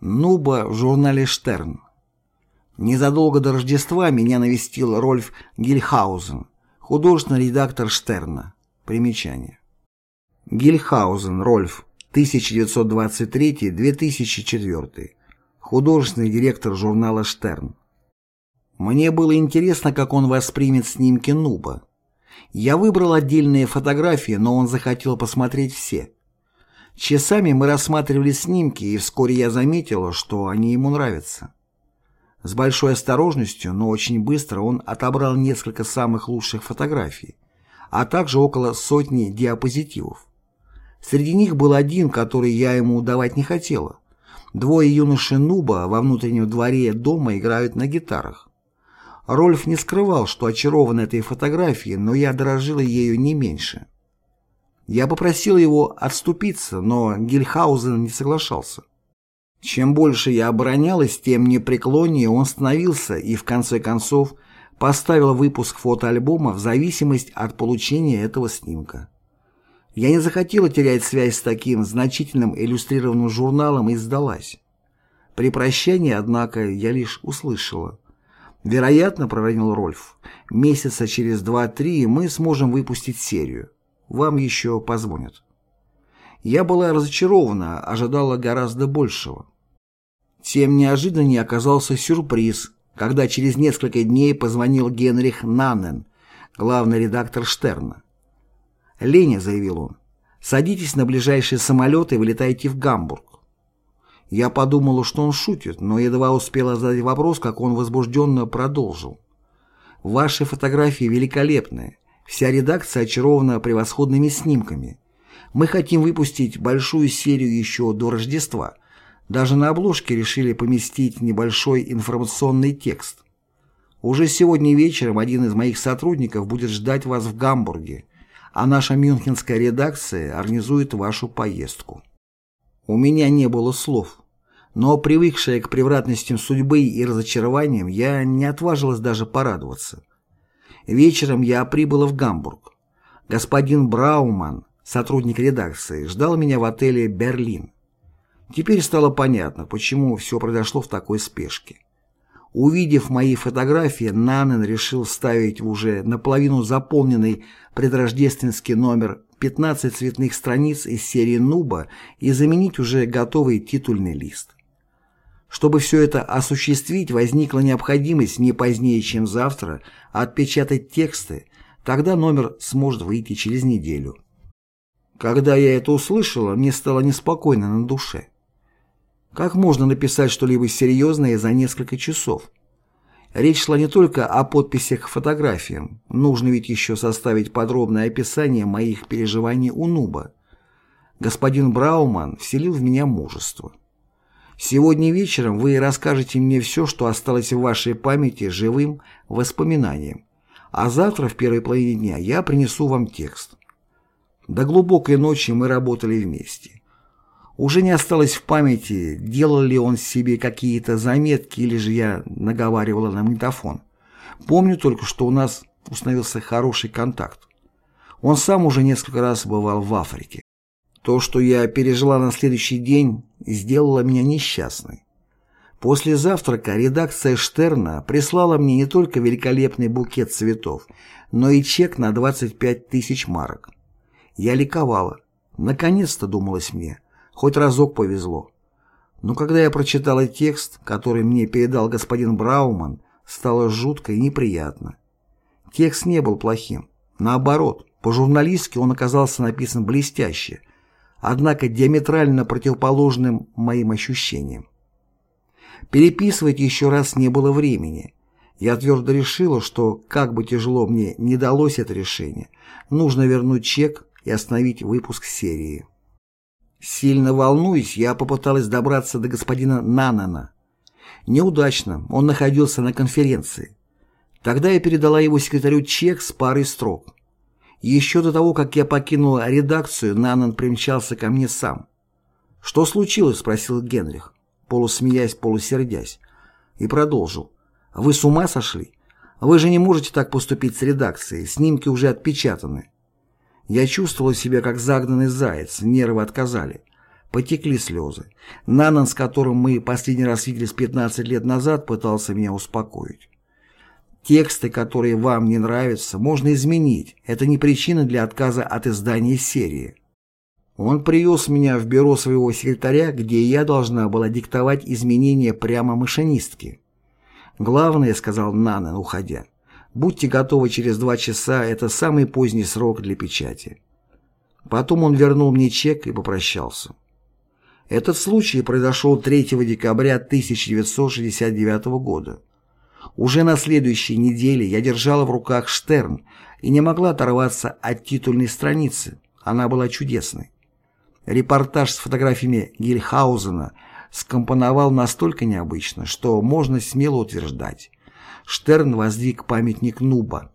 Нуба в журнале «Штерн». Незадолго до Рождества меня навестил Рольф Гильхаузен, художественный редактор «Штерна». Примечание. Гильхаузен Рольф, 1923-2004. Художественный директор журнала «Штерн». Мне было интересно, как он воспримет снимки Нуба. Я выбрал отдельные фотографии, но он захотел посмотреть все. Часами мы рассматривали снимки, и вскоре я заметила, что они ему нравятся. С большой осторожностью, но очень быстро он отобрал несколько самых лучших фотографий, а также около сотни диапозитивов. Среди них был один, который я ему давать не хотела. Двое юноши Нуба во внутреннем дворе дома играют на гитарах. Рольф не скрывал, что очарован этой фотографией, но я дорожила ею не меньше. Я попросил его отступиться, но Гильхаузен не соглашался. Чем больше я оборонялась, тем непреклоннее он становился и, в конце концов, поставил выпуск фотоальбома в зависимость от получения этого снимка. Я не захотела терять связь с таким значительным иллюстрированным журналом и сдалась. При прощании, однако, я лишь услышала. «Вероятно, — проронил Рольф, — месяца через два-три мы сможем выпустить серию. Вам еще позвонят. Я была разочарована, ожидала гораздо большего. Тем неожиданнее оказался сюрприз, когда через несколько дней позвонил Генрих Наннен, главный редактор Штерна. «Леня», — заявил он, — «садитесь на ближайший самолет и вылетайте в Гамбург». Я подумала, что он шутит, но едва успела задать вопрос, как он возбужденно продолжил. «Ваши фотографии великолепные. Вся редакция очарована превосходными снимками. Мы хотим выпустить большую серию еще до Рождества. Даже на обложке решили поместить небольшой информационный текст. Уже сегодня вечером один из моих сотрудников будет ждать вас в Гамбурге, а наша мюнхенская редакция организует вашу поездку. У меня не было слов. Но, привыкшая к превратностям судьбы и разочарованиям, я не отважилась даже порадоваться. Вечером я прибыла в Гамбург. Господин Брауман, сотрудник редакции, ждал меня в отеле «Берлин». Теперь стало понятно, почему все произошло в такой спешке. Увидев мои фотографии, Нанен решил ставить в уже наполовину заполненный предрождественский номер 15 цветных страниц из серии «Нуба» и заменить уже готовый титульный лист. Чтобы все это осуществить, возникла необходимость не позднее, чем завтра, отпечатать тексты, тогда номер сможет выйти через неделю. Когда я это услышала, мне стало неспокойно на душе. Как можно написать что-либо серьезное за несколько часов? Речь шла не только о подписях к фотографиям, нужно ведь еще составить подробное описание моих переживаний у Нуба. Господин Брауман вселил в меня мужество. Сегодня вечером вы расскажете мне все, что осталось в вашей памяти живым воспоминанием, а завтра в первой половине дня я принесу вам текст. До глубокой ночи мы работали вместе. Уже не осталось в памяти, делал ли он себе какие-то заметки или же я наговаривала на магнитофон. Помню только, что у нас установился хороший контакт. Он сам уже несколько раз бывал в Африке. То, что я пережила на следующий день, сделало меня несчастной. После завтрака редакция Штерна прислала мне не только великолепный букет цветов, но и чек на 25 тысяч марок. Я ликовала. Наконец-то, думалось мне, хоть разок повезло. Но когда я прочитала текст, который мне передал господин Брауман, стало жутко и неприятно. Текст не был плохим. Наоборот, по-журналистски он оказался написан блестяще, однако диаметрально противоположным моим ощущениям. Переписывать еще раз не было времени. Я твердо решила, что, как бы тяжело мне не далось это решение, нужно вернуть чек и остановить выпуск серии. Сильно волнуясь, я попыталась добраться до господина Нанана. Неудачно, он находился на конференции. Тогда я передала его секретарю чек с парой строк. Еще до того, как я покинула редакцию, Нанан примчался ко мне сам. «Что случилось?» — спросил Генрих, полусмеясь, полусердясь, и продолжил. «Вы с ума сошли? Вы же не можете так поступить с редакцией, снимки уже отпечатаны». Я чувствовала себя как загнанный заяц, нервы отказали. Потекли слезы. Нанан, с которым мы последний раз виделись 15 лет назад, пытался меня успокоить. Тексты, которые вам не нравятся, можно изменить. Это не причина для отказа от издания серии. Он привез меня в бюро своего секретаря, где я должна была диктовать изменения прямо машинистке. «Главное», — сказал Нанан, уходя, — «будьте готовы через два часа, это самый поздний срок для печати». Потом он вернул мне чек и попрощался. Этот случай произошел 3 декабря 1969 года. Уже на следующей неделе я держала в руках Штерн и не могла оторваться от титульной страницы. Она была чудесной. Репортаж с фотографиями Гильхаузена скомпоновал настолько необычно, что можно смело утверждать. Штерн воздвиг памятник Нуба.